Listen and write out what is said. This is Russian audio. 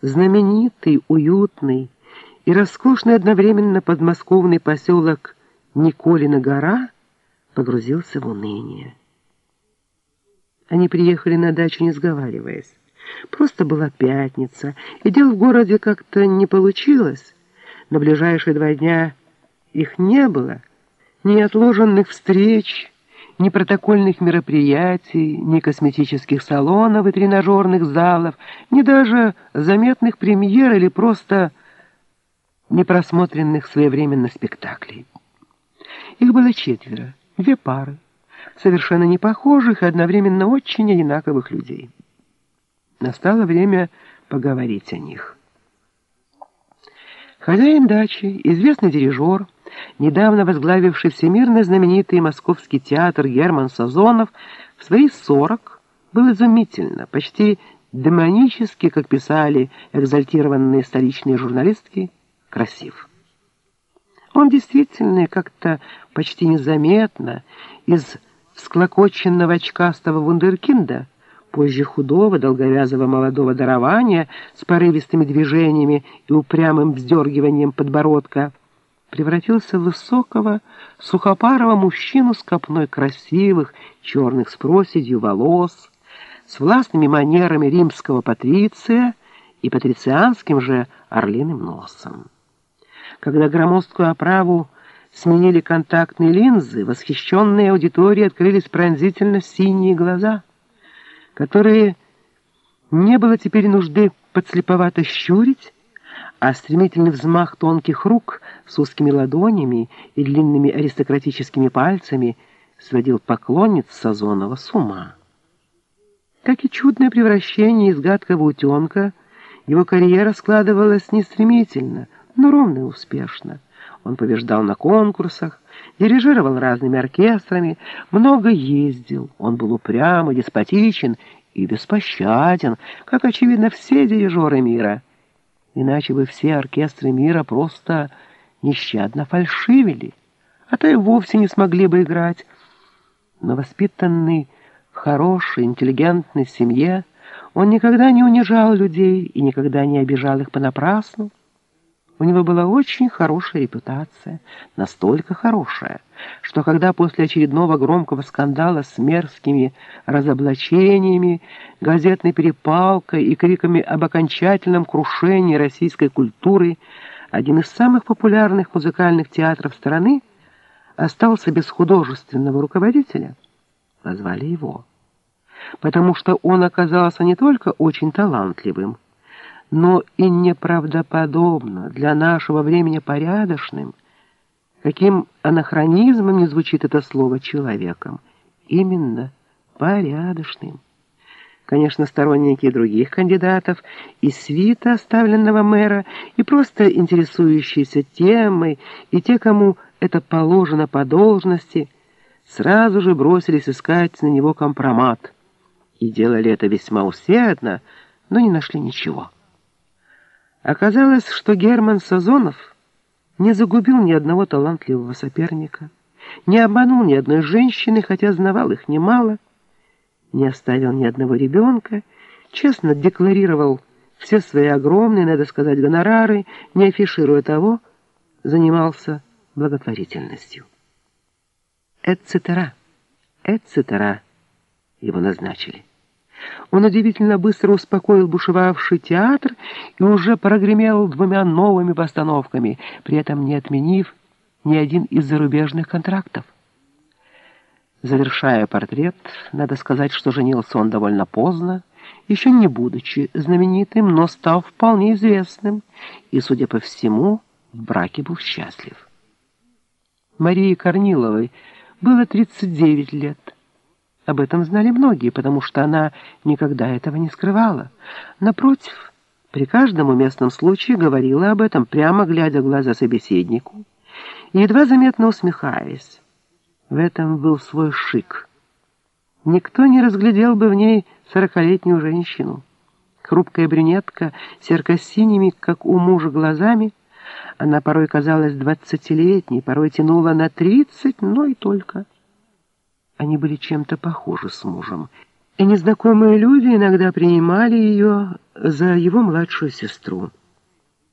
знаменитый, уютный и роскошный одновременно подмосковный поселок Николина гора погрузился в уныние. Они приехали на дачу, не сговариваясь. Просто была пятница, и дел в городе как-то не получилось. На ближайшие два дня их не было, ни отложенных встреч, ни протокольных мероприятий, ни косметических салонов и тренажерных залов, ни даже заметных премьер или просто непросмотренных своевременно спектаклей. Их было четверо, две пары, совершенно не похожих и одновременно очень одинаковых людей. Настало время поговорить о них. Хозяин дачи, известный дирижер, недавно возглавивший всемирно знаменитый московский театр Герман Сазонов, в свои сорок был изумительно, почти демонически, как писали экзальтированные столичные журналистки, красив. Он действительно как-то почти незаметно из склокоченного очкастого вундеркинда позже худого, долговязого молодого дарования с порывистыми движениями и упрямым вздергиванием подбородка, превратился в высокого, сухопарого мужчину с копной красивых, черных с проседью волос, с властными манерами римского патриция и патрицианским же орлиным носом. Когда громоздкую оправу сменили контактные линзы, восхищенные аудитории открылись пронзительно синие глаза — которые не было теперь нужды подслеповато щурить, а стремительный взмах тонких рук с узкими ладонями и длинными аристократическими пальцами сводил поклонниц Сазонова с ума. Как и чудное превращение из гадкого утенка, его карьера складывалась не стремительно, но ровно и успешно. Он побеждал на конкурсах, дирижировал разными оркестрами, много ездил. Он был упрям и деспотичен и беспощаден, как, очевидно, все дирижеры мира. Иначе бы все оркестры мира просто нещадно фальшивили, а то и вовсе не смогли бы играть. Но воспитанный в хорошей, интеллигентной семье, он никогда не унижал людей и никогда не обижал их понапрасну. У него была очень хорошая репутация, настолько хорошая, что когда после очередного громкого скандала с мерзкими разоблачениями, газетной перепалкой и криками об окончательном крушении российской культуры один из самых популярных музыкальных театров страны остался без художественного руководителя, позвали его. Потому что он оказался не только очень талантливым, но и неправдоподобно для нашего времени порядочным, каким анахронизмом не звучит это слово человеком, именно порядочным. Конечно, сторонники других кандидатов, и свита оставленного мэра, и просто интересующиеся темой, и те, кому это положено по должности, сразу же бросились искать на него компромат. И делали это весьма усердно, но не нашли ничего. Оказалось, что Герман Сазонов не загубил ни одного талантливого соперника, не обманул ни одной женщины, хотя знавал их немало, не оставил ни одного ребенка, честно декларировал все свои огромные, надо сказать, гонорары, не афишируя того, занимался благотворительностью. Эцетера, эцетера его назначили. Он удивительно быстро успокоил бушевавший театр и уже прогремел двумя новыми постановками, при этом не отменив ни один из зарубежных контрактов. Завершая портрет, надо сказать, что женился он довольно поздно, еще не будучи знаменитым, но став вполне известным, и, судя по всему, в браке был счастлив. Марии Корниловой было 39 лет. Об этом знали многие, потому что она никогда этого не скрывала. Напротив, при каждом уместном случае говорила об этом, прямо глядя в глаза собеседнику, едва заметно усмехаясь. В этом был свой шик. Никто не разглядел бы в ней сорокалетнюю женщину. Хрупкая брюнетка, серко-синими, как у мужа, глазами, она порой казалась двадцатилетней, порой тянула на тридцать, но и только. Они были чем-то похожи с мужем. И незнакомые люди иногда принимали ее за его младшую сестру.